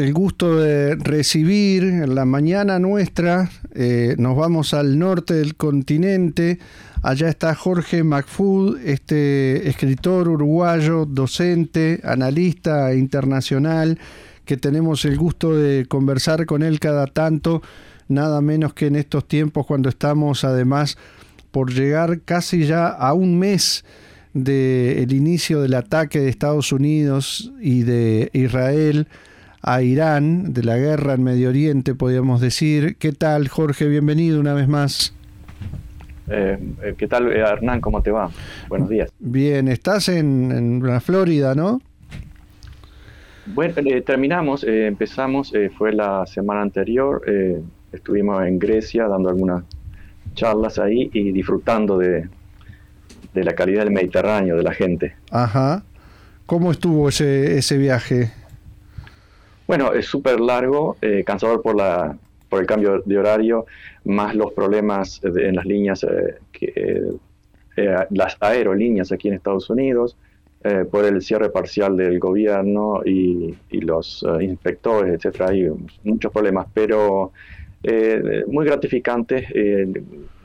el gusto de recibir en la mañana nuestra, eh, nos vamos al norte del continente, allá está Jorge McFood, este escritor uruguayo, docente, analista internacional, que tenemos el gusto de conversar con él cada tanto, nada menos que en estos tiempos cuando estamos además por llegar casi ya a un mes del inicio del ataque de Estados Unidos y de Israel a Irán, de la guerra en Medio Oriente, podríamos decir. ¿Qué tal, Jorge? Bienvenido una vez más. Eh, eh, ¿Qué tal, eh, Hernán? ¿Cómo te va? Buenos días. Bien, estás en, la Florida, ¿no? Bueno, terminamos, empezamos, fue la semana anterior, estuvimos en Grecia dando algunas charlas ahí y disfrutando de, de la calidad del Mediterráneo, de la gente. Ajá. ¿Cómo estuvo ese, ese viaje? Bueno, es súper largo, eh, cansador por, la, por el cambio de horario, más los problemas en las líneas, eh, eh, las aerolíneas aquí en Estados Unidos, por el cierre parcial del gobierno y, los inspectores, etcétera. Hay muchos problemas, pero muy gratificantes.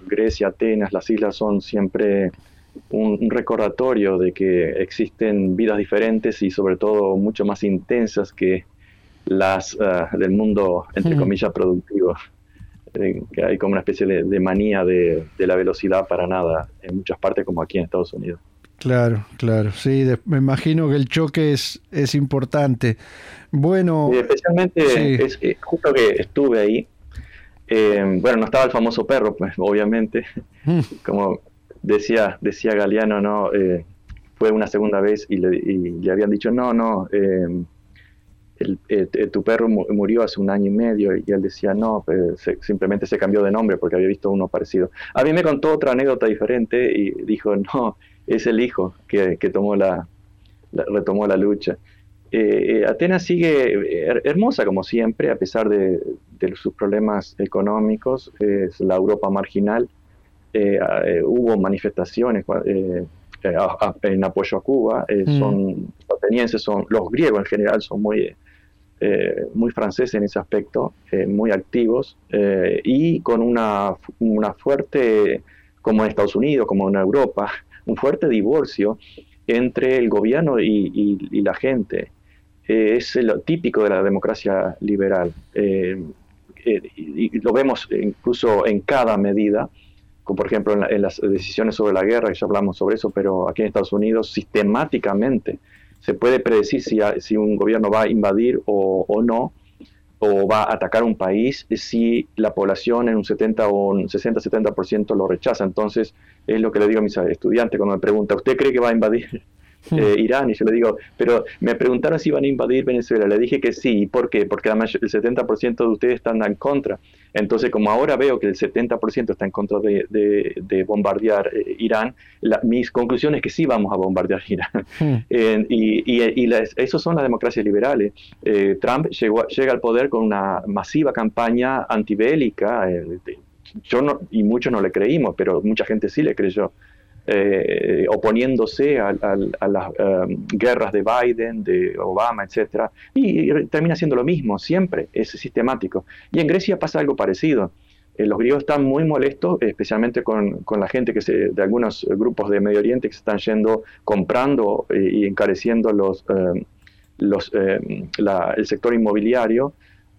Grecia, Atenas, las islas son siempre un, recordatorio de que existen vidas diferentes y sobre todo mucho más intensas que las uh, del mundo, entre comillas, productivo. Eh, que hay como una especie de, manía de, la velocidad para nada en muchas partes, como aquí en Estados Unidos. Claro, claro, sí, me imagino que el choque es, es importante. Bueno, especialmente es, eh, justo que estuve ahí, eh, bueno, no estaba el famoso perro, pues obviamente, mm. como decía, decía Galeano, ¿no? fue una segunda vez y le, y le habían dicho, no, no, el, tu perro murió hace un año y medio y él decía, no, pues, simplemente se cambió de nombre porque había visto uno parecido. A mí me contó otra anécdota diferente y dijo, no, es el hijo que, tomó la, retomó la lucha. Eh, eh, Atenas sigue hermosa como siempre, a pesar de, sus problemas económicos, es la Europa marginal. Eh, hubo manifestaciones en apoyo a Cuba, mm. son atenienses, son los griegos en general son muy eh, muy franceses en ese aspecto, eh, muy activos eh, y con una, una, fuerte, como en Estados Unidos, como en Europa, un fuerte divorcio entre el gobierno y, la gente. es lo típico de la democracia liberal. y lo vemos incluso en cada medida, como por ejemplo en, en, las decisiones sobre la guerra, ya hablamos sobre eso, pero aquí en Estados Unidos sistemáticamente se puede predecir si, si un gobierno va a invadir o, no, o va a atacar un país, si la población en un 70 o un 60-70% lo rechaza. Entonces, es lo que le digo a mis estudiantes cuando me preguntan, ¿usted cree que va a invadir. Eh, Irán, y yo le digo, pero me preguntaron si iban a invadir Venezuela, le dije que sí, ¿por qué? Porque además el 70% de ustedes están en contra. Entonces, como ahora veo que el 70% está en contra de, bombardear eh, Irán, mis conclusiones es que sí vamos a bombardear Irán. Hmm. y, y, esos son las democracias liberales. Eh, Trump llegó, llega al poder con una masiva campaña antibélica. yo no, y muchos no le creímos, pero mucha gente sí le creyó. Eh, oponiéndose a, las um, guerras de Biden, de Obama, etcétera, y, termina siendo lo mismo, siempre, es sistemático. Y en Grecia pasa algo parecido. Eh, los griegos están muy molestos, especialmente con, la gente que se, de algunos grupos de Medio Oriente que se están yendo comprando eh, y encareciendo los, los, el sector inmobiliario.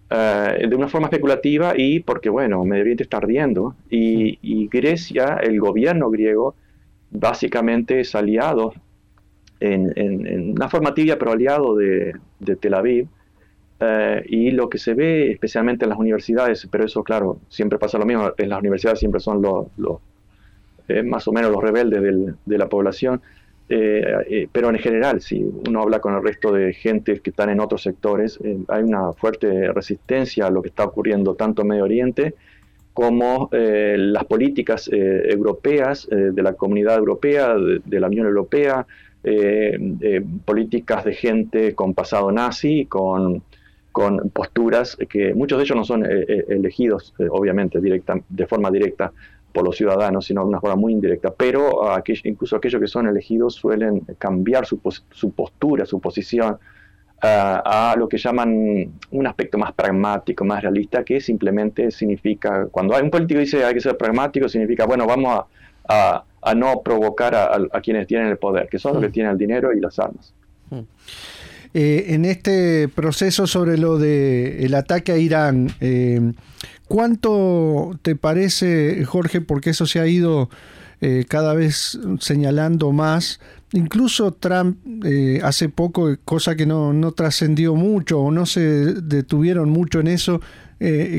de una forma especulativa y porque, bueno, Medio Oriente está ardiendo y, y Grecia, el gobierno griego, básicamente es aliado, en, una forma tibia, pero aliado de, Tel Aviv. Eh, y lo que se ve especialmente en las universidades, pero eso claro, siempre pasa lo mismo, en las universidades siempre son los, eh, más o menos los rebeldes de la población, eh, pero en general, si uno habla con el resto de gente que están en otros sectores, hay una fuerte resistencia a lo que está ocurriendo tanto en Medio Oriente como eh, las políticas eh, europeas, eh, de la comunidad europea, de, la Unión Europea, políticas de gente con pasado nazi, con, con, posturas que muchos de ellos no son elegidos, obviamente, directa, de forma directa por los ciudadanos, sino de una forma muy indirecta, pero incluso aquellos que son elegidos suelen cambiar su, su postura, su posición a lo que llaman un aspecto más pragmático, más realista, que simplemente significa, cuando hay un político dice hay que ser pragmático, significa, bueno, vamos a, no provocar a, quienes tienen el poder, que son los que mm. tienen el dinero y las armas. Mm. Eh, en este proceso sobre lo de el ataque a Irán, eh, ¿cuánto te parece, Jorge, porque eso se ha ido eh, cada vez señalando más? Incluso Trump hace poco, cosa que no, no trascendió mucho o no se detuvieron mucho en eso,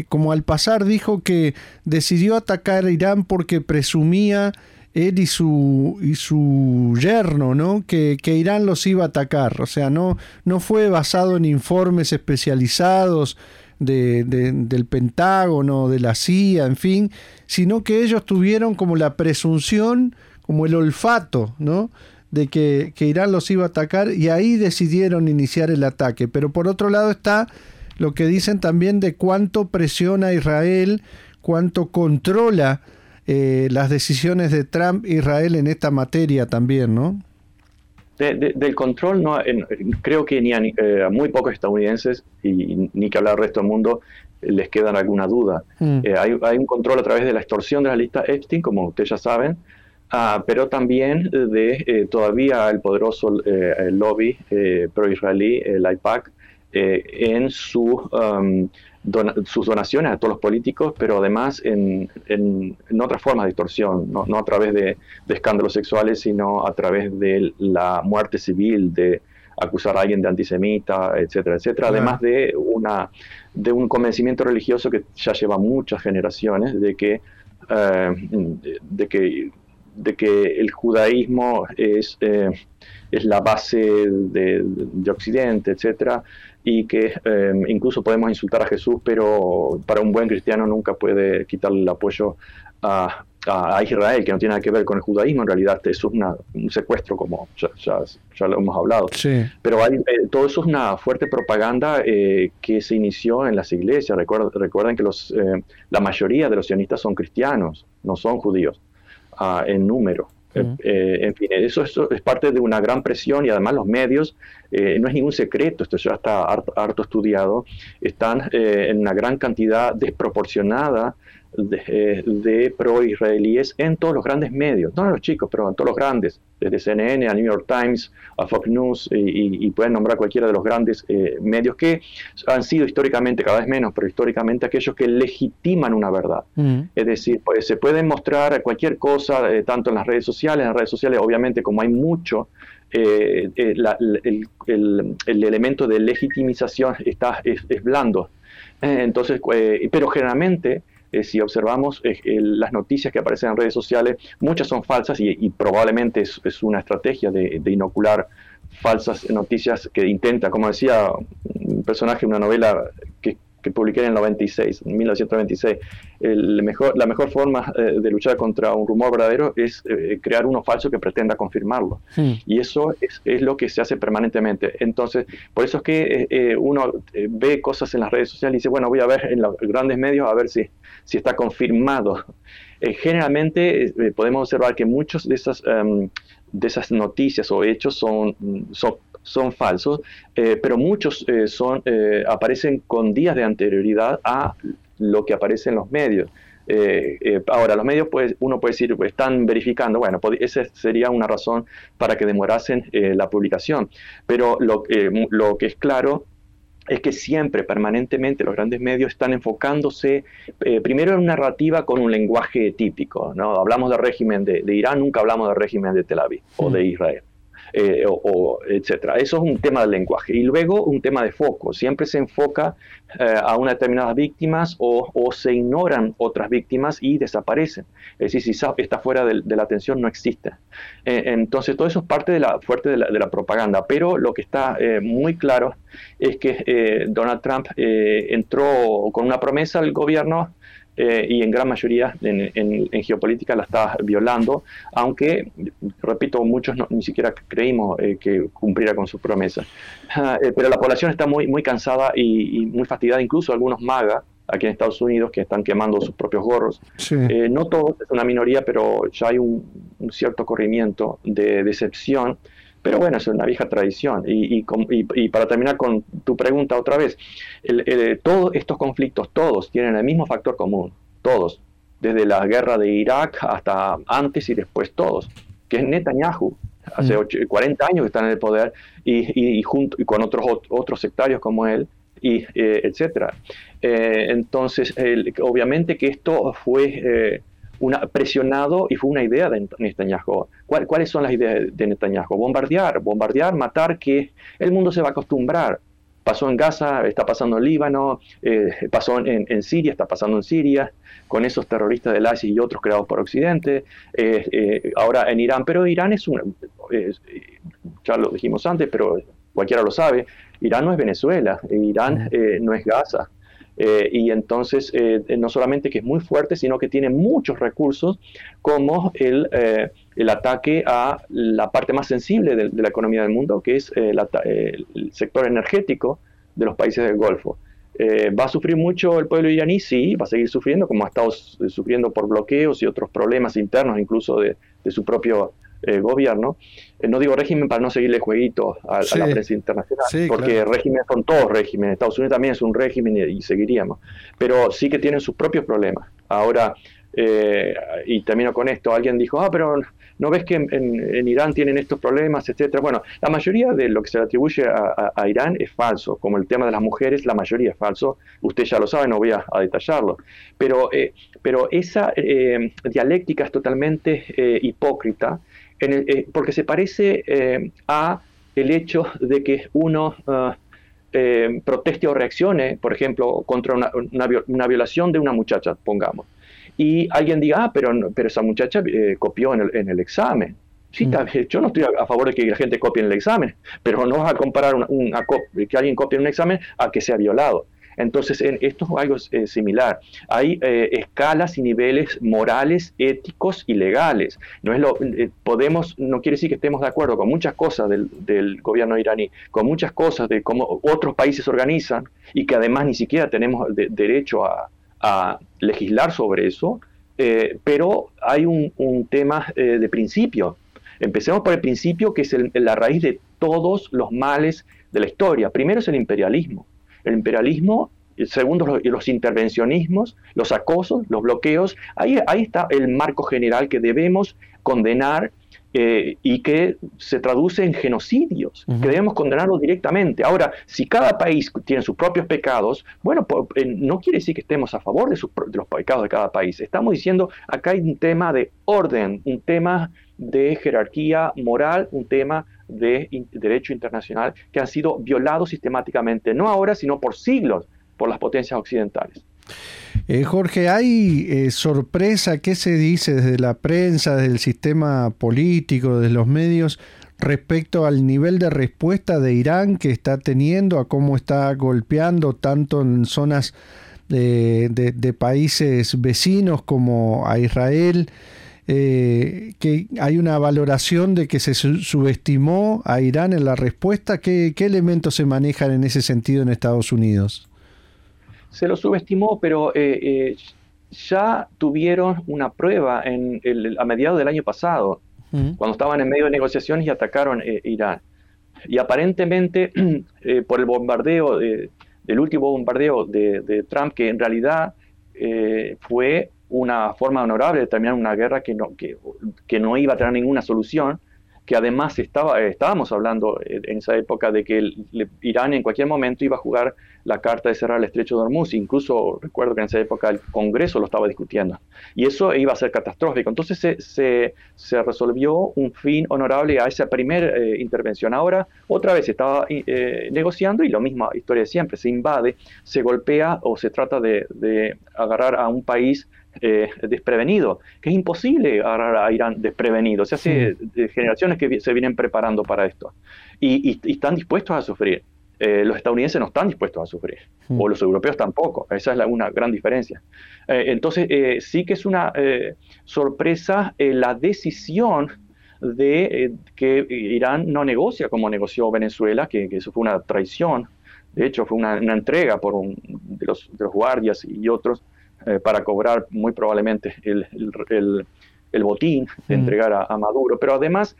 como al pasar dijo que decidió atacar a Irán porque presumía él y su, y su yerno, ¿no? Que, Irán los iba a atacar. O sea, no, no fue basado en informes especializados de, del Pentágono, de la CIA, en fin, sino que ellos tuvieron como la presunción, como el olfato, ¿no? De que, que, Irán los iba a atacar y ahí decidieron iniciar el ataque. Pero por otro lado está lo que dicen también de cuánto presiona Israel, cuánto controla eh, las decisiones de Trump Israel en esta materia también, ¿no? del control, no, creo que ni a, eh, muy pocos estadounidenses, y, ni que hablar del resto del mundo, les queda alguna duda. Mm. Eh, hay, un control a través de la extorsión de la lista Epstein, como ustedes ya saben, ah, pero también de todavía el poderoso lobby pro-israelí, el IPAC, en su um, sus donaciones a todos los políticos, pero además en, en, otras formas de extorsión, no, no a través de, escándalos sexuales, sino a través de la muerte civil, de acusar a alguien de antisemita, etcétera, etcétera, además de, una, de un convencimiento religioso que ya lleva muchas generaciones de que, eh, de que, de que el judaísmo es, eh, es la base de, de Occidente, etcétera, y que em, incluso podemos insultar a Jesús, pero para un buen cristiano nunca puede quitarle el apoyo a, a, Israel, que no tiene nada que ver con el judaísmo, en realidad es un secuestro, como ya, ya, lo hemos hablado. Pero hay, eh, todo eso es una fuerte propaganda eh, que se inició en las iglesias. Recuerden, recuerden que los, eh, la mayoría de los sionistas son cristianos, no son judíos, ah, en número. Eh, en fin, eso, es parte de una gran presión y además los medios, eh, no es ningún secreto, esto ya está harto, estudiado, están eh, en una gran cantidad desproporcionada de, de pro-israelíes en todos los grandes medios, no en los chicos, pero en todos los grandes, desde CNN a New York Times, a Fox News, y, pueden nombrar cualquiera de los grandes eh, medios que han sido históricamente, cada vez menos, pero históricamente aquellos que legitiman una verdad. Mm. Es decir, pues, se pueden mostrar cualquier cosa, eh, tanto en las redes sociales, en las redes sociales obviamente como hay mucho, eh, el, elemento de legitimización está, es, es blando. entonces, pero generalmente eh, si observamos eh, las noticias que aparecen en redes sociales, muchas son falsas y, probablemente es, una estrategia de, inocular falsas noticias que intenta, como decía un personaje de una novela que, publiqué en el 96, en 1996, el mejor, la mejor forma eh, de luchar contra un rumor verdadero es crear uno falso que pretenda confirmarlo. Y eso es, es, lo que se hace permanentemente. Entonces, por eso es que uno ve cosas en las redes sociales y dice, bueno, voy a ver en los grandes medios a ver si si está confirmado. Eh, generalmente eh, podemos observar que muchos de esas, em, de esas noticias o hechos son, son, son falsos, eh, pero muchos son, aparecen con días de anterioridad a lo que aparece en los medios. ahora, los medios, pues, uno puede decir, están verificando, bueno, esa sería una razón para que demorasen la publicación, pero lo, lo que es claro es que siempre, permanentemente, los grandes medios están enfocándose eh, primero en una narrativa con un lenguaje típico. ¿no? Hablamos del régimen de, Irán, nunca hablamos del régimen de Tel Aviv o de Israel. Eh, o, etcétera. Eso es un tema del lenguaje. Y luego un tema de foco. Siempre se enfoca eh, a una determinadas víctimas o, se ignoran otras víctimas y desaparecen. Es decir, si está fuera de, la atención, no existe. Eh, entonces, todo eso es parte de la, fuerte de la, propaganda. Pero lo que está muy claro es que Donald Trump entró con una promesa al gobierno eh, y en gran mayoría en, geopolítica la está violando, aunque, repito, muchos ni siquiera creímos eh, que cumpliera con sus promesas. Ah, eh, pero la población está muy, muy cansada y, muy fastidiada, incluso algunos magas aquí en Estados Unidos que están quemando sus propios gorros. no todos, es una minoría, pero ya hay un, cierto corrimiento de decepción Pero bueno, es una vieja tradición. Y, para terminar con tu pregunta otra vez, todos estos conflictos, todos tienen el mismo factor común, todos, desde la guerra de Irak hasta antes y después todos, que es Netanyahu. Hace 40 mm. años que está en el poder y, junto, y con otros, otros sectarios como él, y eh, etcétera. Eh, entonces, obviamente que esto fue eh, una, presionado y fue una idea de Netanyahu. ¿Cuáles son las ideas de Netanyahu? Bombardear, bombardear, matar, que el mundo se va a acostumbrar. Pasó en Gaza, está pasando en Líbano, eh, pasó en, Siria, está pasando en Siria, con esos terroristas del ISIS y otros creados por Occidente, eh, eh, ahora en Irán. Pero Irán es un, ya lo dijimos antes, pero cualquiera lo sabe, Irán no es Venezuela, Irán no es Gaza. Eh, y entonces, eh, no solamente que es muy fuerte, sino que tiene muchos recursos como el, eh, el ataque a la parte más sensible de, la economía del mundo, que es el, sector energético de los países del Golfo. ¿Va a sufrir mucho el pueblo iraní? Sí, va a seguir sufriendo, como ha estado sufriendo por bloqueos y otros problemas internos, incluso de, de su propio eh, gobierno. Eh, no digo régimen para no seguirle jueguito a, la prensa internacional, porque regímenes son todos regímenes. Estados Unidos también es un régimen y, seguiríamos. Pero sí que tienen sus propios problemas. Ahora, eh, y termino con esto, alguien dijo, ah, pero no ves que en, Irán tienen estos problemas, etcétera. Bueno, la mayoría de lo que se le atribuye a, Irán es falso, como el tema de las mujeres, la mayoría es falso. Usted ya lo sabe, no voy a, detallarlo. Pero, pero esa dialéctica es totalmente hipócrita eh, porque se parece eh, a el hecho de que uno ah, eh, proteste o reaccione, por ejemplo, contra una, violación de una muchacha, pongamos, y alguien diga, ah, pero, pero esa muchacha copió en el, examen. Sí, mm. yo no estoy a, favor de que la gente copie en el examen, pero no vas a comparar que alguien copie en un examen a que sea violado. Entonces, en, esto es algo eh, similar. Hay eh, escalas y niveles morales, éticos y legales. No, es lo, eh, podemos, no quiere decir que estemos de acuerdo con muchas cosas del, gobierno iraní, con muchas cosas de cómo otros países organizan y que además ni siquiera tenemos derecho a, legislar sobre eso, pero hay un, tema de principio. Empecemos por el principio que es la raíz de todos los males de la historia. Primero es el imperialismo el imperialismo, segundo los, los intervencionismos, los acosos, los bloqueos. Ahí, ahí está el marco general que debemos condenar eh, y que se traduce en genocidios, que debemos condenarlos directamente. Ahora, si cada país tiene sus propios pecados, bueno, eh, no quiere decir que estemos a favor de, de, los pecados de cada país. Estamos diciendo, acá hay un tema de orden, un tema de jerarquía moral, un tema de derecho internacional que han sido violados sistemáticamente, no ahora, sino por siglos, por las potencias occidentales. Eh, Jorge, ¿hay eh, sorpresa? ¿Qué se dice desde la prensa, desde el sistema político, desde los medios, respecto al nivel de respuesta de Irán que está teniendo, a cómo está golpeando tanto en zonas de países vecinos como a Israel? Eh, que hay una valoración de que se subestimó a Irán en la respuesta. ¿Qué, elementos se manejan en ese sentido en Estados Unidos? Se lo subestimó, pero eh, eh, ya tuvieron una prueba en a mediados del año pasado, cuando estaban en medio de negociaciones y atacaron Irán. Y aparentemente, por el bombardeo, del último bombardeo de, de, Trump, que en realidad fue una forma honorable de terminar una guerra que no, que, que no iba a tener ninguna solución, que además estaba, estábamos hablando en esa época de que Irán en cualquier momento iba a jugar la carta de cerrar el estrecho de Hormuz, incluso recuerdo que en esa época el Congreso lo estaba discutiendo, y eso iba a ser catastrófico. Entonces se, se, resolvió un fin honorable a esa primera eh, intervención. Ahora otra vez se estaba eh, negociando y lo mismo, historia de siempre, se invade, se golpea o se trata de, de agarrar a un país eh, desprevenido, que es imposible agarrar a Irán desprevenido. Se hace generaciones que se vienen preparando para esto y, están dispuestos a sufrir. Eh, los estadounidenses no están dispuestos a sufrir, o los europeos tampoco. Esa es una gran diferencia. Eh, entonces, sí que es una sorpresa la decisión de que Irán no negocia como negoció Venezuela, que, eso fue una traición. De hecho, fue una, entrega por un, de, los, de los guardias y otros eh, para cobrar muy probablemente el, el, el, botín de entregar a, Maduro. Pero además,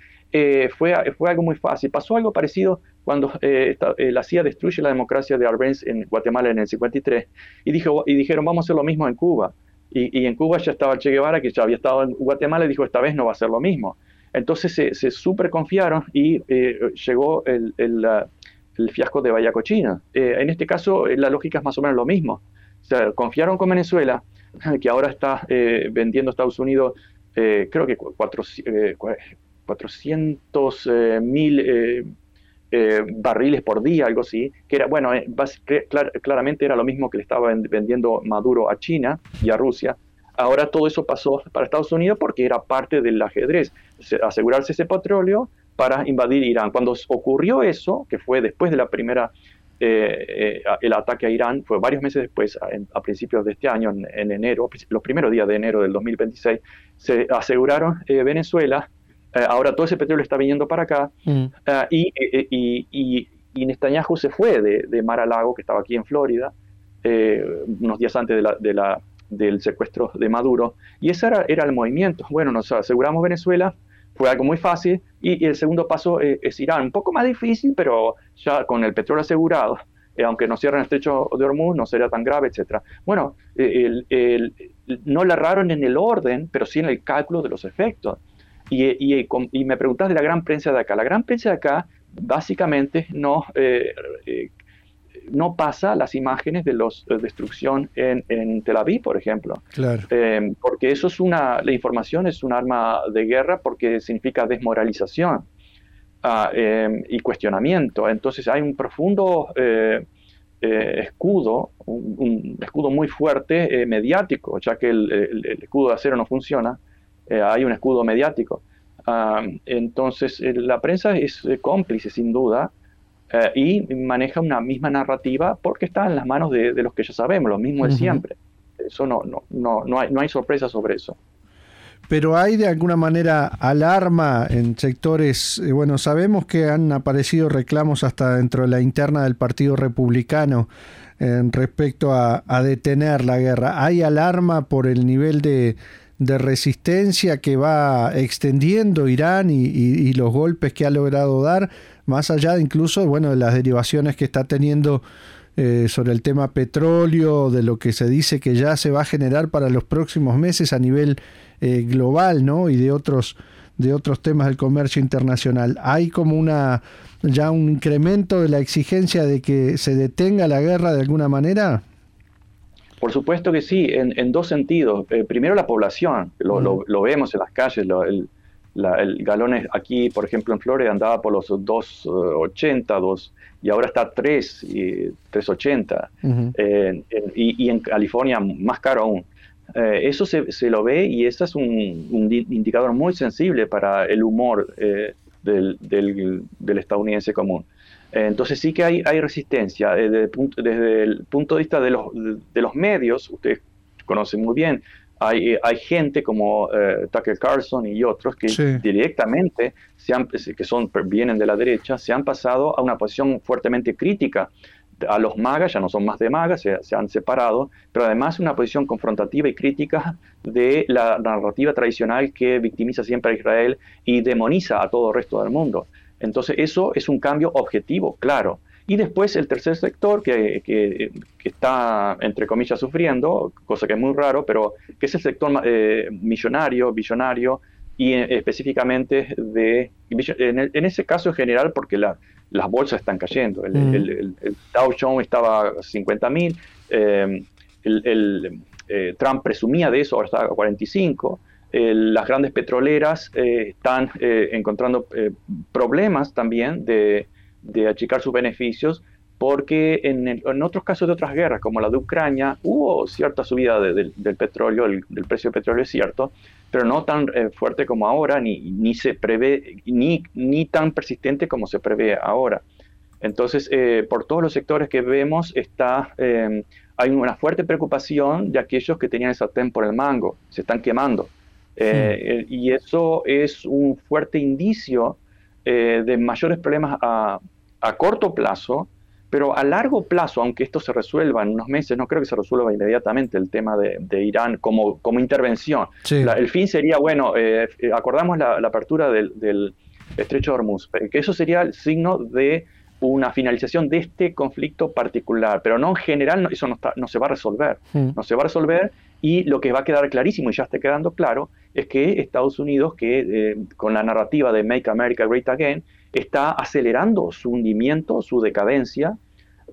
fue, fue algo muy fácil. Pasó algo parecido cuando la CIA destruye la democracia de Arbenz en Guatemala en el 53 y, dijo, y dijeron vamos a hacer lo mismo en Cuba. Y, en Cuba ya estaba Che Guevara, que ya había estado en Guatemala, y dijo, esta vez no va a ser lo mismo. Entonces se, se super confiaron y llegó el, el fiasco de Vallacochina. Eh, en este caso, eh, la lógica es más o menos lo mismo. Confiaron con Venezuela, que ahora está eh, vendiendo a Estados Unidos, creo que 400 mil barriles por día, algo así, que era, bueno, claramente era lo mismo que le estaba vendiendo Maduro a China y a Rusia. Ahora todo eso pasó para Estados Unidos porque era parte del ajedrez, asegurarse ese petróleo para invadir Irán. Cuando ocurrió eso, que fue después de la primera, eh, eh, el ataque a Irán, fue varios meses después, a, principios de este año, en, enero, los primeros días de enero del 2026, se aseguraron eh, Venezuela, ahora todo ese petróleo está viniendo para acá, mm. y, y, y, y, Netanyahu se fue de, Mar a Lago, que estaba aquí en Florida, unos días antes de la, de la, del secuestro de Maduro, y ese era, era el movimiento. Bueno, nos aseguramos Venezuela, fue algo muy fácil. Y, el segundo paso eh, es, Irán, un poco más difícil, pero ya con el petróleo asegurado, eh, aunque no cierren el estrecho de Hormuz, no sería tan grave, etc. Bueno, eh, el, no la erraron en el orden, pero sí en el cálculo de los efectos. Y, y, me preguntas de la gran prensa de acá. La gran prensa de acá básicamente no no pasa las imágenes de la eh, destrucción en, en, Tel Aviv, por ejemplo. Claro. Eh, porque eso es una, la información es un arma de guerra porque significa desmoralización ah, em, y cuestionamiento. Entonces hay un profundo eh, escudo, un, escudo muy fuerte mediático, ya que el, el, escudo de acero no funciona, hay un escudo mediático. Ah, entonces la prensa es cómplice, sin duda, eh, y maneja una misma narrativa porque está en las manos de, los que ya sabemos, lo mismo de siempre. Eso no, no, no, no, hay, no hay sorpresa sobre eso. Pero hay de alguna manera alarma en sectores, eh, bueno, sabemos que han aparecido reclamos hasta dentro de la interna del Partido Republicano en respecto a, detener la guerra. ¿Hay alarma por el nivel de, resistencia que va extendiendo Irán y, los golpes que ha logrado dar? Más allá de incluso bueno, de las derivaciones que está teniendo eh, sobre el tema petróleo, de lo que se dice que ya se va a generar para los próximos meses a nivel eh, global, ¿no? Y de otros de otros temas del comercio internacional. Hay como una ya un incremento de la exigencia de que se detenga la guerra de alguna manera. Por supuesto que sí, en, dos sentidos. Eh, primero la población, lo, lo, vemos en las calles, lo, el, el galón aquí, por ejemplo, en Florida andaba por los 2.80, 2, y ahora está 3, y 3.80. y, en California más caro aún. Eh, eso se, se, lo ve y ese es un, indicador muy sensible para el humor eh, del, del, estadounidense común. Eh, entonces sí que hay, hay resistencia. Desde, desde, el punto de vista de los, de los medios, ustedes conocen muy bien, hay, hay gente como eh, Tucker Carlson y otros que directamente, se han, que son, vienen de la derecha, se han pasado a una posición fuertemente crítica a los magas, ya no son más de magas, se, se, han separado, pero además una posición confrontativa y crítica de la narrativa tradicional que victimiza siempre a Israel y demoniza a todo el resto del mundo. Entonces eso es un cambio objetivo, claro. Y después el tercer sector que, que, está, entre comillas, sufriendo, cosa que es muy raro, pero que es el sector eh, millonario, billonario, y eh, específicamente de, en, ese caso en general, porque la, las bolsas están cayendo. El, mm. el, Dow Jones estaba a 50 mil, eh, el, Trump presumía de eso, ahora está a 45. las grandes petroleras están encontrando problemas también de, de achicar sus beneficios, porque en, en, otros casos de otras guerras, como la de Ucrania, hubo cierta subida del petróleo, el, del precio del petróleo es cierto, pero no tan eh, fuerte como ahora, ni, ni se prevé, ni, ni tan persistente como se prevé ahora. Entonces, eh, por todos los sectores que vemos, está, eh, hay una fuerte preocupación de aquellos que tenían el sartén por el mango, se están quemando. y eso es un fuerte indicio de mayores problemas a, a corto plazo, pero a largo plazo, aunque esto se resuelva en unos meses, no creo que se resuelva inmediatamente el tema de, Irán como, como intervención. el fin sería, bueno, eh, acordamos la, apertura del, estrecho de Hormuz, que eso sería el signo de una finalización de este conflicto particular, pero no en general, eso no, se va a resolver, mm. no se va a resolver y lo que va a quedar clarísimo y ya está quedando claro es que Estados Unidos, que eh, con la narrativa de Make America Great Again, está acelerando su hundimiento, su decadencia,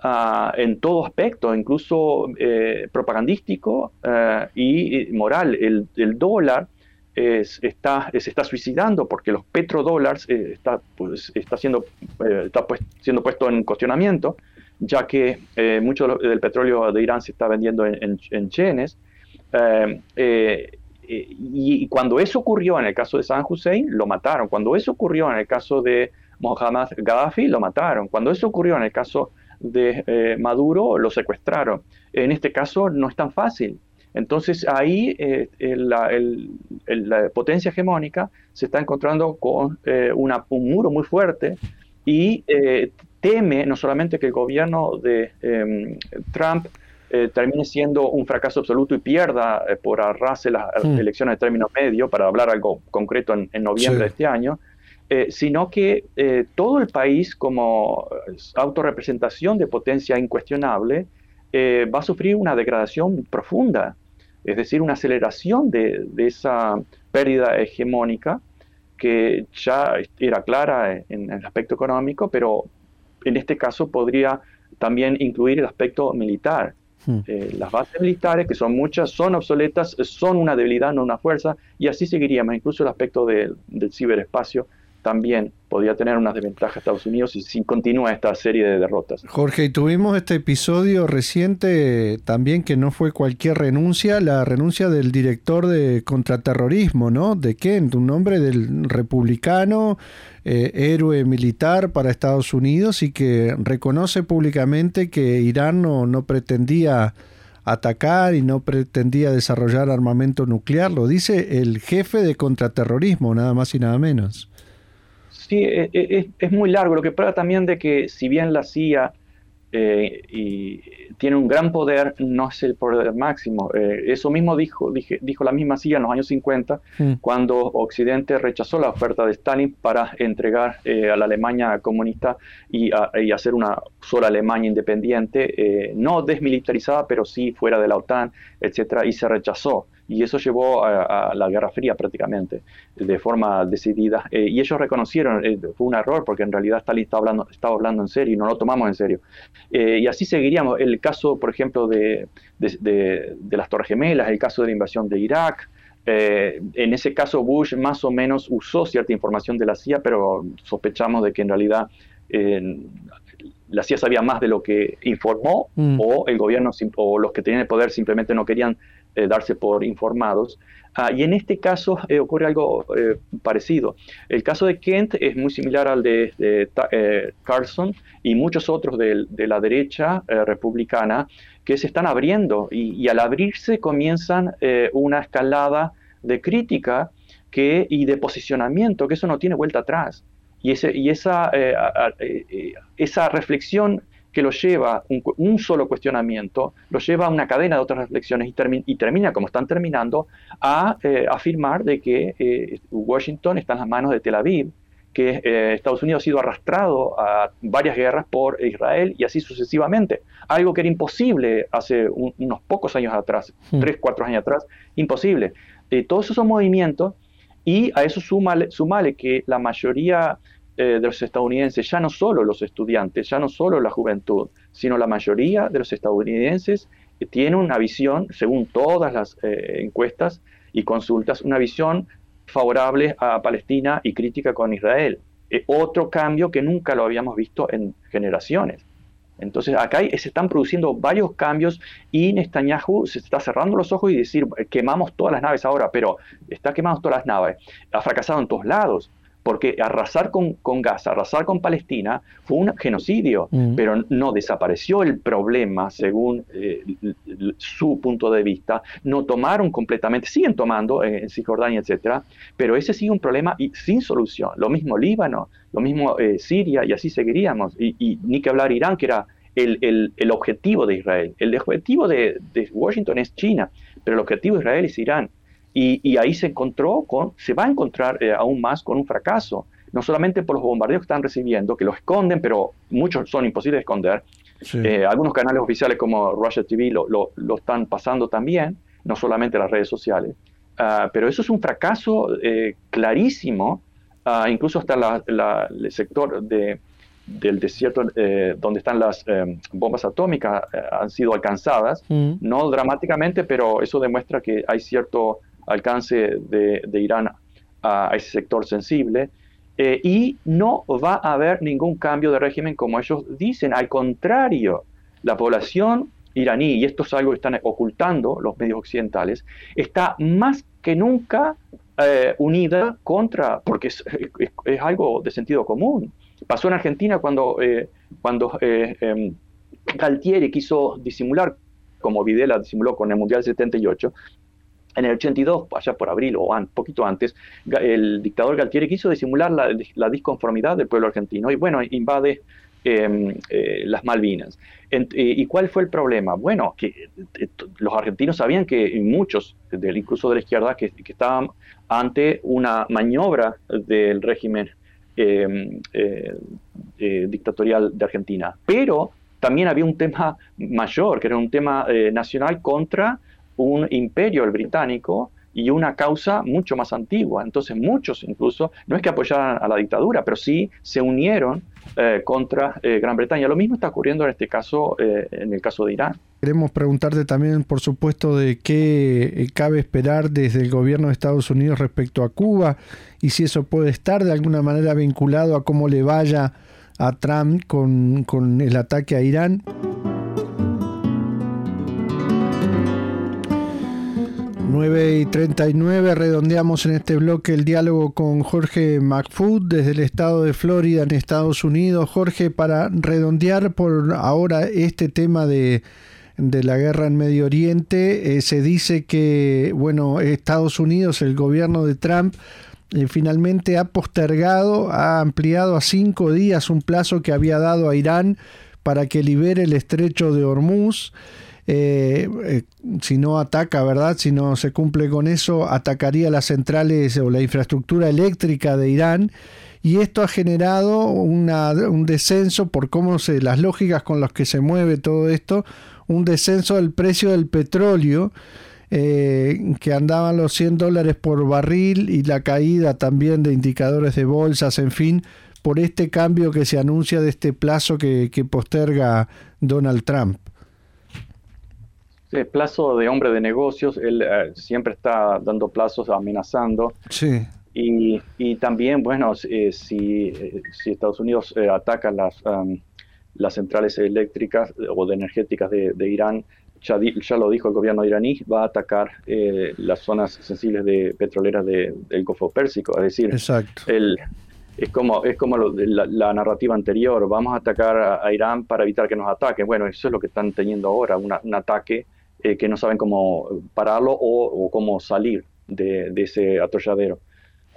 ah, en todo aspecto, incluso eh, propagandístico eh, y, moral. El, dólar se está suicidando porque los petrodólares está, pues, está, siendo, está pues, siendo puesto en cuestionamiento, ya que mucho del petróleo de Irán se está vendiendo en, en chenes. Eh, y, cuando eso ocurrió en el caso de San Hussein, lo mataron. Cuando eso ocurrió en el caso de Mohammad Gaddafi, lo mataron. Cuando eso ocurrió en el caso de eh, Maduro, lo secuestraron. En este caso no es tan fácil. Entonces ahí eh, la, potencia hegemónica se está encontrando con un muro muy fuerte y teme no solamente que el gobierno de em, Trump eh, termine siendo un fracaso absoluto y pierda eh, por arrase las hmm. elecciones de término medio, para hablar algo concreto en, noviembre de este año, eh, sino que todo el país como autorrepresentación de potencia incuestionable va a sufrir una degradación profunda, es decir, una aceleración de, de esa pérdida hegemónica que ya era clara en el aspecto económico, pero en este caso podría también incluir el aspecto militar. Hmm. Eh, las bases militares, que son muchas, son obsoletas, son una debilidad, no una fuerza, y así seguiríamos. Incluso el aspecto del ciberespacio también podría tener unas desventajas Estados Unidos y si continúa esta serie de derrotas. Jorge, y tuvimos este episodio reciente también que no fue cualquier renuncia, la renuncia del director de contraterrorismo, ¿no? De Kent, un hombre del republicano, eh, héroe militar para Estados Unidos y que reconoce públicamente que Irán no, no pretendía atacar y no pretendía desarrollar armamento nuclear, lo dice el jefe de contraterrorismo, nada más y nada menos. Sí, e, e, es, muy largo, lo que prueba también de que si bien la CIA eh, y tiene un gran poder, no es el poder máximo. Eh, eso mismo dijo, dijo la misma CIA en los años 50, mm. cuando Occidente rechazó la oferta de Stalin para entregar eh, a la Alemania comunista y, y, hacer una sola Alemania independiente, no desmilitarizada, pero sí fuera de la OTAN, etcétera, y se rechazó y eso llevó a, la Guerra Fría prácticamente, de forma decidida. Eh, y ellos reconocieron, eh, fue un error porque en realidad Stalin estaba hablando, estaba hablando en serio y no lo tomamos en serio. Eh, y así seguiríamos. El caso, por ejemplo, de, de, las Torres Gemelas, el caso de la invasión de Irak. en ese caso Bush más o menos usó cierta información de la CIA, pero sospechamos de que en realidad la CIA sabía más de lo que informó mm. o el gobierno o los que tenían el poder simplemente no querían eh, darse por informados. Ah, y en este caso eh, ocurre algo eh, parecido. El caso de Kent es muy similar al de, Carlson y muchos otros de, la derecha republicana que se están abriendo y, al abrirse comienzan una escalada de crítica que, y de posicionamiento, que eso no tiene vuelta atrás. Y, ese, y esa, esa reflexión que lo lleva un, solo cuestionamiento, lo lleva a una cadena de otras reflexiones y, termina, como están terminando, a eh, afirmar de que eh, Washington está en las manos de Tel Aviv, que eh, Estados Unidos ha sido arrastrado a varias guerras por Israel y así sucesivamente. Algo que era imposible hace unos pocos años atrás, hmm. tres, cuatro años atrás, imposible. todos esos movimientos y a eso sumale, sumale que la mayoría eh, de los estadounidenses, ya no solo los estudiantes, ya no solo la juventud, sino la mayoría de los estadounidenses eh, tienen una visión, según todas las eh, encuestas y consultas, una visión favorable a Palestina y crítica con Israel. otro cambio que nunca lo habíamos visto en generaciones. Entonces acá se están produciendo varios cambios y Netanyahu se está cerrando los ojos y decir quemamos todas las naves ahora, pero está quemando todas las naves. Ha fracasado en todos lados porque arrasar con, Gaza, arrasar con Palestina fue un genocidio, mm. pero no desapareció el problema según eh, su punto de vista, no tomaron completamente, siguen tomando en Cisjordania, etcétera, pero ese sigue un problema y sin solución. Lo mismo Líbano, lo mismo eh, Siria y así seguiríamos. Y, ni que hablar Irán, que era el, objetivo de Israel. El objetivo de, de Washington es China, pero el objetivo de Israel es Irán. Y, ahí se encontró con, se va a encontrar eh, aún más con un fracaso, no solamente por los bombardeos que están recibiendo, que los esconden, pero muchos son imposibles de esconder. Eh, algunos canales oficiales como Russia TV lo, lo, están pasando también, no solamente las redes sociales. Ah, pero eso es un fracaso eh, clarísimo, ah, incluso hasta la, el sector de, del desierto eh, donde están las bombas atómicas han sido alcanzadas, mm. no dramáticamente, pero eso demuestra que hay cierto alcance de, Irán a, ese sector sensible. Eh, y no va a haber ningún cambio de régimen como ellos dicen. Al contrario, la población iraní, y esto es algo que están ocultando los medios occidentales, está más que nunca eh, unida contra, porque es, algo de sentido común. Pasó en Argentina cuando, eh, cuando em, Galtieri quiso disimular, como Videla disimuló con el Mundial 78, en el 82, allá por abril o un poquito antes, el dictador Galtieri quiso disimular la, disconformidad del pueblo argentino y bueno, invade em, eh, las Malvinas. Eh, ¿Y cuál fue el problema? Bueno, que eh, los argentinos sabían que muchos, incluso de la izquierda, que, estaban ante una maniobra del régimen em, dictatorial de Argentina. Pero también había un tema mayor, que era un tema nacional contra un imperio el británico y una causa mucho más antigua. Entonces muchos incluso, no es que apoyaran a la dictadura, pero sí se unieron eh, contra eh, Gran Bretaña. Lo mismo está ocurriendo en este caso, eh, en el caso de Irán. Queremos preguntarte también, por supuesto, de qué cabe esperar desde el gobierno de Estados Unidos respecto a Cuba y si eso puede estar de alguna manera vinculado a cómo le vaya a Trump con, con el ataque a Irán. 9 y 39 redondeamos en este bloque el diálogo con Jorge McFood desde el estado de Florida en Estados Unidos. Jorge, para redondear por ahora este tema de, la guerra en Medio Oriente, eh, se dice que, bueno, Estados Unidos, el gobierno de Trump, eh, finalmente ha postergado, ha ampliado a cinco días un plazo que había dado a Irán para que libere el estrecho de Hormuz. Eh, eh, si no ataca, ¿verdad? Si no se cumple con eso, atacaría las centrales o la infraestructura eléctrica de Irán. Y esto ha generado un descenso por cómo se, las lógicas con las que se mueve todo esto, un descenso del precio del petróleo, eh, que andaban los 100 dólares por barril y la caída también de indicadores de bolsas, en fin, por este cambio que se anuncia de este plazo que posterga Donald Trump plazo de hombre de negocios, él eh, siempre está dando plazos, amenazando. Sí. Y, y también, bueno, eh, si, eh, si, Estados Unidos ataca las, las centrales eléctricas o de energéticas de, Irán, ya, ya, lo dijo el gobierno iraní, va a atacar las zonas sensibles de petroleras del Golfo Pérsico. Es decir, Exacto. El, es como, es como la, narrativa anterior, vamos a atacar a, Irán para evitar que nos ataquen. Bueno, eso es lo que están teniendo ahora, un ataque eh, que no saben cómo pararlo o, cómo salir de, ese atolladero.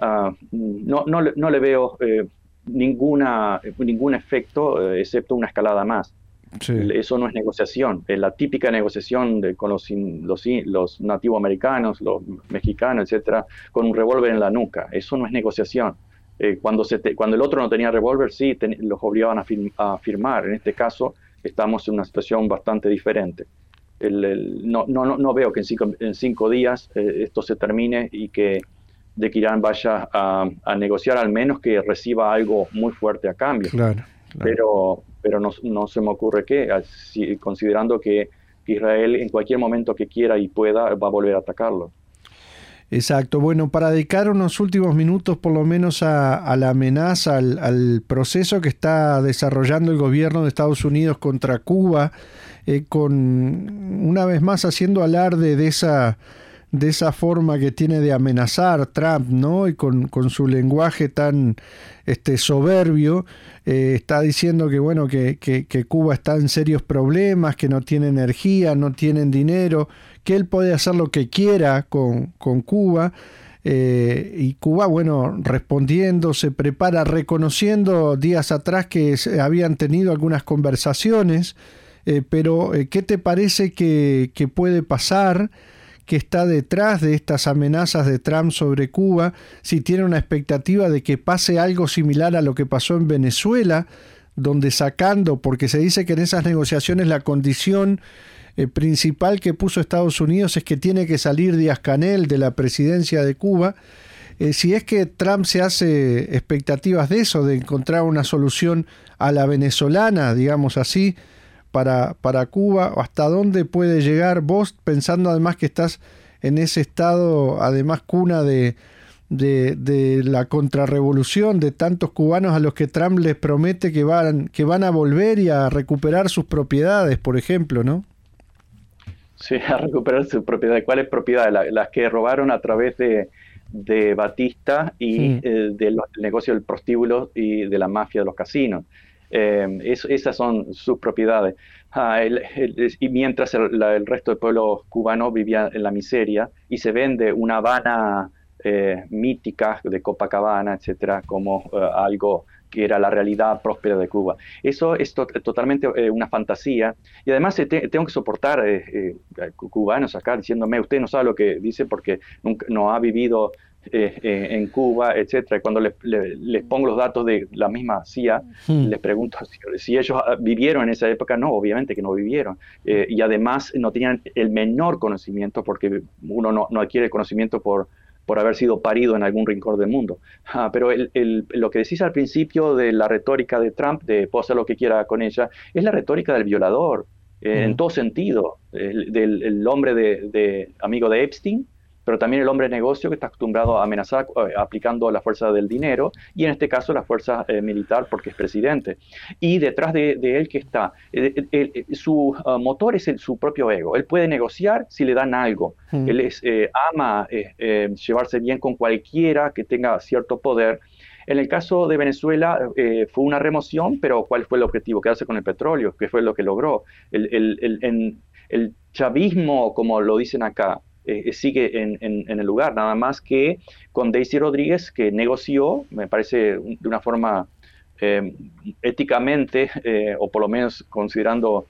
Ah, no, no, no, le veo eh, ninguna, ningún efecto eh, excepto una escalada más. Eso no es negociación. Es la típica negociación de, con los, los, los nativos americanos, los mexicanos, etcétera, con un revólver en la nuca. Eso no es negociación. cuando, se cuando el otro no tenía revólver, sí, los obligaban a, a, firmar. En este caso, estamos en una situación bastante diferente no, no, no, veo que en cinco, en cinco días eh, esto se termine y que de que Irán vaya a, negociar, al menos que reciba algo muy fuerte a cambio. Pero, pero no, no, se me ocurre que, considerando que Israel en cualquier momento que quiera y pueda va a volver a atacarlo. Exacto. Bueno, para dedicar unos últimos minutos por lo menos a, la amenaza, al, al, proceso que está desarrollando el gobierno de Estados Unidos contra Cuba, eh, con una vez más haciendo alarde de esa de esa forma que tiene de amenazar Trump, ¿no? Y con, su lenguaje tan este, soberbio, eh, está diciendo que, bueno, que, Cuba está en serios problemas, que no tiene energía, no tienen dinero, que él puede hacer lo que quiera con, con Cuba. Eh, y Cuba, bueno, respondiendo, se prepara, reconociendo días atrás que habían tenido algunas conversaciones eh, pero, ¿qué te parece que, puede pasar? Qué está detrás de estas amenazas de Trump sobre Cuba, si tiene una expectativa de que pase algo similar a lo que pasó en Venezuela, donde sacando, porque se dice que en esas negociaciones la condición eh, principal que puso Estados Unidos es que tiene que salir Díaz Canel de la presidencia de Cuba. Eh, si es que Trump se hace expectativas de eso, de encontrar una solución a la venezolana, digamos así, para, para Cuba, hasta dónde puede llegar vos, pensando además que estás en ese estado, además cuna de, de, la contrarrevolución de tantos cubanos a los que Trump les promete que van, que van a volver y a recuperar sus propiedades, por ejemplo, ¿no? Sí, a recuperar sus propiedades. ¿Cuáles propiedades? las que robaron a través de, de Batista y eh, del negocio del prostíbulo y de la mafia de los casinos. Eh, esas son sus propiedades. Ah, y mientras el, resto del pueblo cubano vivía en la miseria y se vende una Habana eh, mítica de Copacabana, etcétera, como algo que era la realidad próspera de Cuba. Eso es totalmente eh, una fantasía. Y además eh, tengo que soportar eh, cubanos acá diciéndome, usted no sabe lo que dice porque nunca, no ha vivido en Cuba, etcétera. Cuando les, pongo los datos de la misma CIA, hmm. les pregunto si, ellos ah, vivieron en esa época. No, obviamente que no vivieron. y además no tenían el menor conocimiento porque uno no, no adquiere conocimiento por por haber sido parido en algún rincón del mundo. Ah, pero lo que decís al principio de la retórica de Trump, de hacer lo que quiera con ella, es la retórica del violador, eh, en todo sentido, del hombre de, amigo de Epstein, pero también el hombre de negocio que está acostumbrado a amenazar eh, aplicando la fuerza del dinero y en este caso la fuerza eh, militar porque es presidente. Y detrás de, él que está, su ah, motor es su propio ego. Él puede negociar si le dan algo. Mm. Él es, eh, ama llevarse bien con cualquiera que tenga cierto poder. En el caso de Venezuela fue una remoción, pero ¿cuál fue el objetivo? Quedarse con el petróleo, que fue lo que logró. El, el, el chavismo, como lo dicen acá, eh, sigue en, el lugar, nada más que con Daisy Rodríguez, que negoció, me parece de una forma eh, éticamente, eh, o por lo menos considerando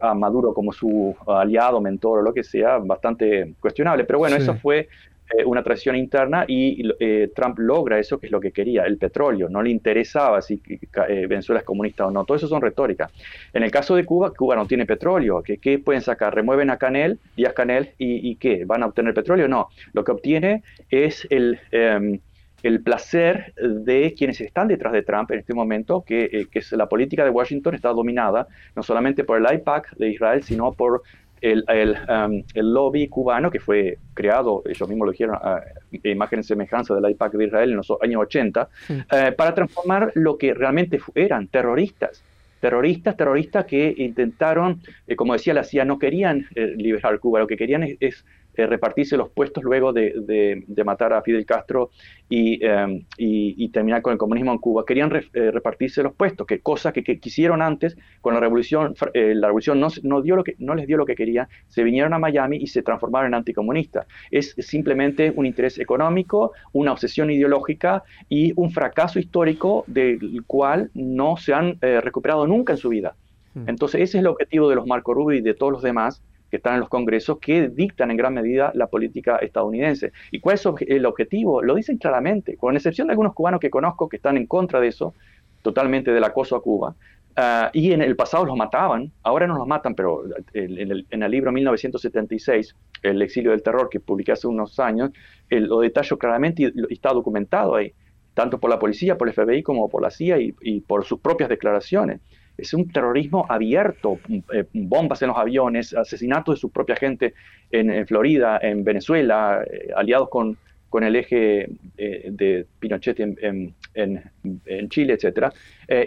a, Maduro como su aliado, mentor o lo que sea, bastante cuestionable. Pero bueno, eso fue eh, una traición interna y eh, Trump logra eso que es lo que quería, el petróleo. No le interesaba si eh, Venezuela es comunista o no. Todo eso son retórica. En el caso de Cuba, Cuba no tiene petróleo. ¿Qué, qué pueden sacar? ¿Remueven a Canel, Díaz Canel y, y, qué? ¿Van a obtener petróleo? No. Lo que obtiene es el... Em, el placer de quienes están detrás de Trump en este momento, que, que, la política de Washington está dominada no solamente por el IPAC de Israel, sino por el, um, el, lobby cubano que fue creado, ellos mismos lo dijeron, a imagen y semejanza del IPAC de Israel en los años 80, eh, para transformar lo que realmente eran terroristas. Terroristas, terroristas que intentaron, eh, como decía la CIA, no querían eh, liberar Cuba, lo que querían es eh, repartirse los puestos luego de, matar a Fidel Castro em, y, terminar con el comunismo en Cuba. Querían eh, repartirse los puestos, que cosa que, quisieron antes con la revolución. Eh, la revolución no, dio lo que, no les dio lo que querían, se vinieron a Miami y se transformaron en anticomunistas. Es simplemente un interés económico, una obsesión ideológica y un fracaso histórico del cual no se han recuperado nunca en su vida. Hmm. Entonces ese es el objetivo de los Marco Rubio y de todos los demás, que están en los congresos que dictan en gran medida la política estadounidense. ¿Y cuál es el objetivo? Lo dicen claramente, con excepción de algunos cubanos que conozco que están en contra de eso, totalmente del acoso a Cuba. Ah, y en el pasado los mataban, ahora no los matan, pero en el, libro 1976, El exilio del terror, que publiqué hace unos años, lo detallo claramente y, está documentado ahí, tanto por la policía, por el FBI como por la CIA y por sus propias declaraciones es un terrorismo abierto, eh, bombas en los aviones, asesinatos de su propia gente en, Florida, en Venezuela, eh, aliados con, con el eje eh, de Pinochet en, en, Chile, etc.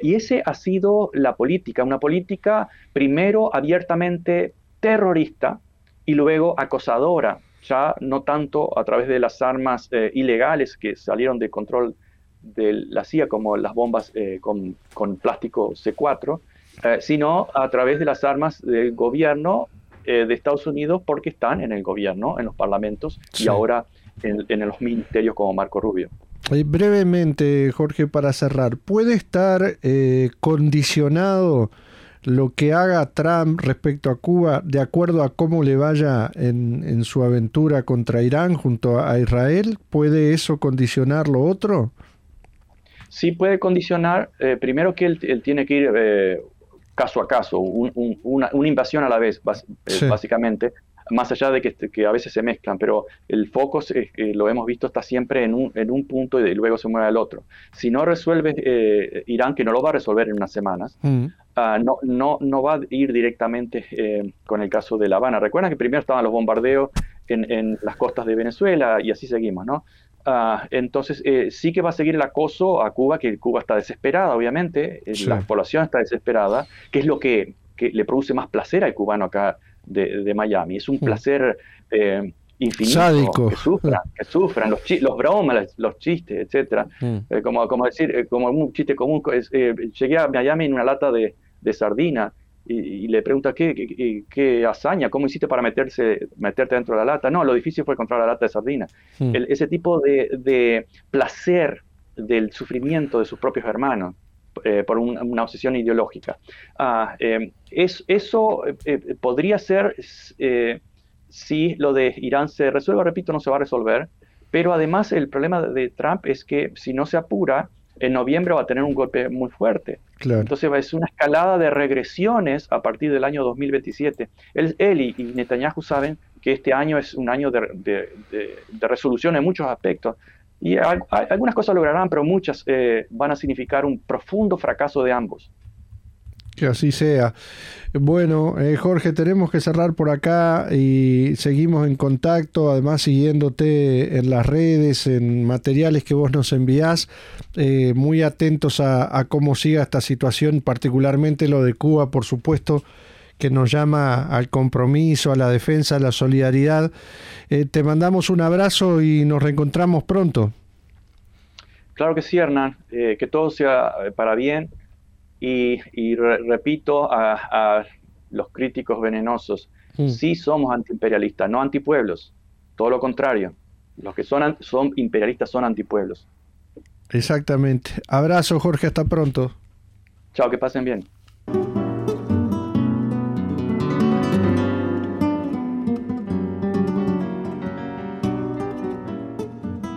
y ese ha sido la política, una política primero abiertamente terrorista y luego acosadora, ya no tanto a través de las armas ilegales que salieron de control de la CIA como las bombas eh, con, plástico C4, eh, sino a través de las armas del gobierno eh, de Estados Unidos porque están en el gobierno, en los parlamentos y ahora en, en, los ministerios como Marco Rubio. brevemente, Jorge, para cerrar, ¿puede estar condicionado lo que haga Trump respecto a Cuba, de acuerdo a cómo le vaya en, su aventura contra Irán junto a Israel, ¿puede eso condicionar lo otro? Sí, puede condicionar, eh, primero que él, tiene que ir eh, caso a caso, una, invasión a la vez, eh, básicamente, más allá de que, a veces se mezclan, pero el foco, lo hemos visto, está siempre en un, en un punto y luego se mueve al otro. Si no resuelve eh, Irán, que no lo va a resolver en unas semanas, mm. ah, no, no, no va a ir directamente eh, con el caso de La Habana. Recuerdan que primero estaban los bombardeos en, en las costas de Venezuela y así seguimos, ¿no? Ah, entonces, eh, sí que va a seguir el acoso a Cuba, que Cuba está desesperada, obviamente, la población está desesperada, que es lo que, que, le produce más placer al cubano acá de, Miami. Es un mm. placer eh, infinito. Que sufran, que sufran los, los bromas, los chistes, etcétera. Mm. Eh, como, como decir, eh, como un chiste común, llegué a Miami en una lata de, sardina y, le pregunta ¿qué, qué, hazaña, cómo hiciste para meterse, meterte dentro de la lata. No, lo difícil fue encontrar la lata de sardina. Mm. ese tipo de, placer del sufrimiento de sus propios hermanos. por una obsesión ideológica. Ah, es, eso eh, eh, podría ser eh, si lo de Irán se resuelve, repito, no se va a resolver, pero además el problema de Trump es que si no se apura, en noviembre va a tener un golpe muy fuerte. Entonces va a ser una escalada de regresiones a partir del año 2027. Él, él y, Netanyahu saben que este año es un año de, resolución en muchos aspectos. Y algunas cosas lograrán, pero muchas van a significar un profundo fracaso de ambos. Que así sea. Bueno, eh, Jorge, tenemos que cerrar por acá y seguimos en contacto, además siguiéndote en las redes, en materiales que vos nos enviás, eh, muy atentos a, cómo siga esta situación, particularmente lo de Cuba, por supuesto, que nos llama al compromiso, a la defensa, a la solidaridad. Eh, te mandamos un abrazo y nos reencontramos pronto. Claro que sí, Hernán, que todo sea para bien y, repito a, los críticos venenosos, mm. sí somos antiimperialistas, no antipueblos, todo lo contrario. Los que son, son imperialistas son antipueblos. Exactamente. Abrazo, Jorge, hasta pronto. Chao, que pasen bien.